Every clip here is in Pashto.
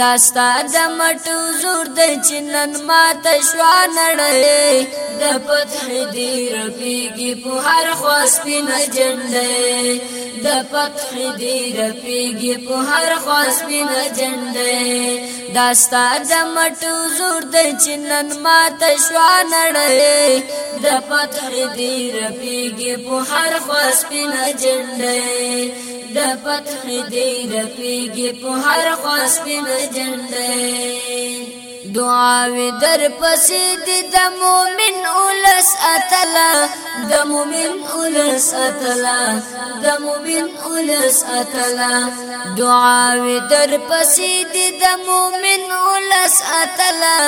دا ستا د مټو زور د چنن مات شوا نړۍ د پتح دی رپیږي په هر خواسپین جنډې د پتح دی رپیږي په هر خواسپین جنډې دا ستا د مټو زور د چنن مات شوا نړۍ د پتح دی رپیږي په هر خواسپین جنډې د پتن دی رپیږي په هر خاص په جنډې دعا و در پسې د مؤمن اولس اتلا د مؤمن اولس اتلا د مؤمن اولس اتلا دعا و در پسې د مؤمن اولس اتلا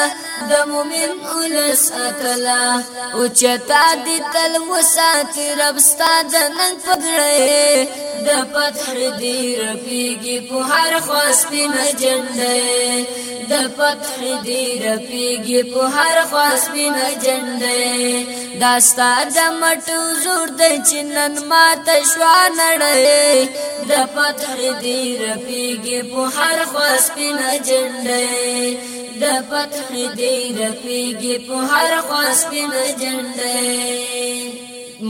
د مؤمن اولس اتلا او چتا دي تل وسات رب ستاد نن پګړې د پتھر دی رپیږي په هر خواسپین جنډه د پتھر دی رپیږي په هر خواسپین جنډه داستا د مټو زور د چنن مات شوا نړې د پتھر دی رپیږي په هر خواسپین جنډه د پتھر دی رپیږي په هر خواسپین جنډه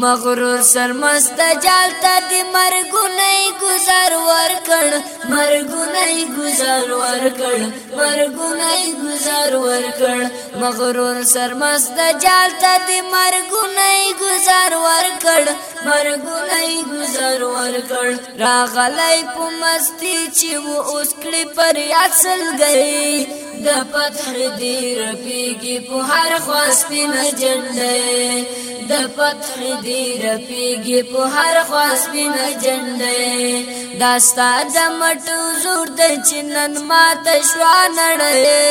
مغرور سرمست جال ته د مرګونی گزار ورکړ مرګونی گزار ورکړ مرګونی گزار ورکړ مغرور سرمست جال ته د مرګونی گزار ورکړ مرګونی گزار ورکړ راغلی په مستی چې و اوس کړي پر اصل گئی د پتر دی رپیږي په هر خواس په جنډه د پتر ډیر پیږي په هر خاص بن جنډې داستا د مټو زور د چنن مات شوا نړې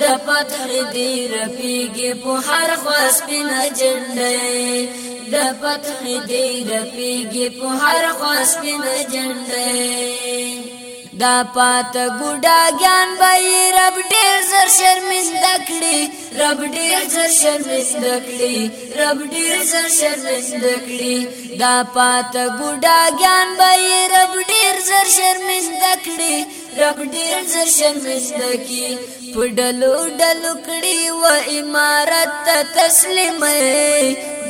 د پتر ډیر پیږي په هر خاص بن جنډې د پتر ډیر پیږي په هر خاص بن جنډې دا پات ګډا ګیان به رب ډېر زر شرمنده کړي رب ډېر زر شرمنده کړي رب ډېر زر شرمنده کړي دا پات ګډا ګیان به رب ډېر زر شرمنده کړي رب ډېر زر شرمنده کړي پډلو ډلو کړي و امارت تسلیمه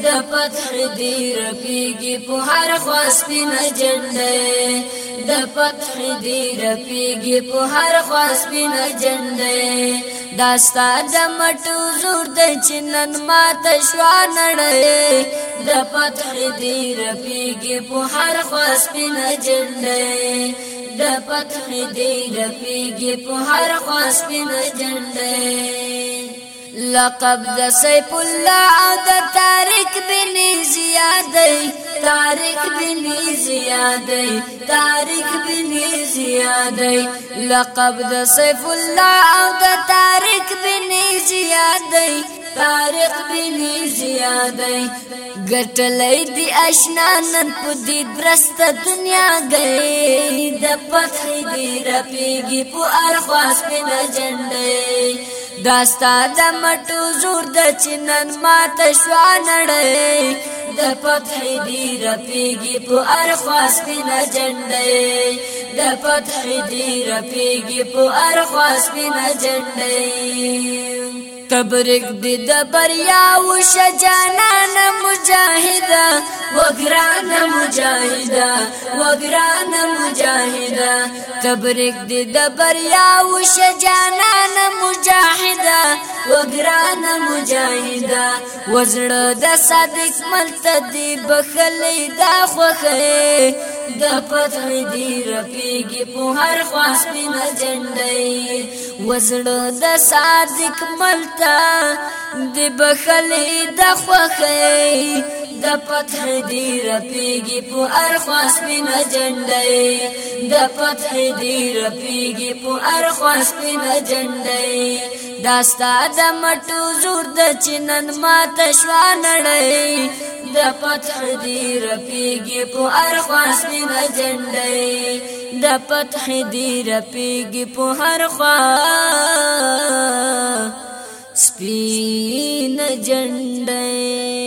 د فتح دی رپیږي په هر خواسپین جنډه د فتح دی رپیږي په هر خواسپین جنډه داستا د مټو زور د چنن مات شوانړې د فتح دی رپیږي په هر خواسپین جنډه د پتخ دی رپیږي په هر خواس په جنډه لقب د سیف الله د تارک بن زیادې تارک بن زیادې تارک بن زیادې لقب د سیف الله د تارک بن زیادې تارک بن زیادې ګټلې دی آشنا نن په دې درست دنیا گئے د پخې دی رپیږي په ارخواس په جنډې داستا د مټو زور د چنن مات شو نړۍ د فتح دی رپیږي په ارخواس پینا جنډې د فتح دی رپیږي په ارخواس پینا جنډې تبرک دی د بریا او شجانان مجاهدا وګران مجاهدا وګران مجاهدا تبرک دی د بریا او شجانان مجاهدا وګران مجاهدا وزړه د صادق ملت دی بخلی دا خوخه د پتن دی رپیږي په هر خواص په نجندای وزړه د صادق ملتا د بخلې د خوخې د پتح دی رپیږي په هر خواص په نجندای د پتح دی رپیږي په هر خواص په نجندای داستا د مټو زور د چنن مات شوا نړۍ د پتح دی رپیږي په ارخوا سپین جنډې د پتح دی رپیږي په هر خوا سپین جنډې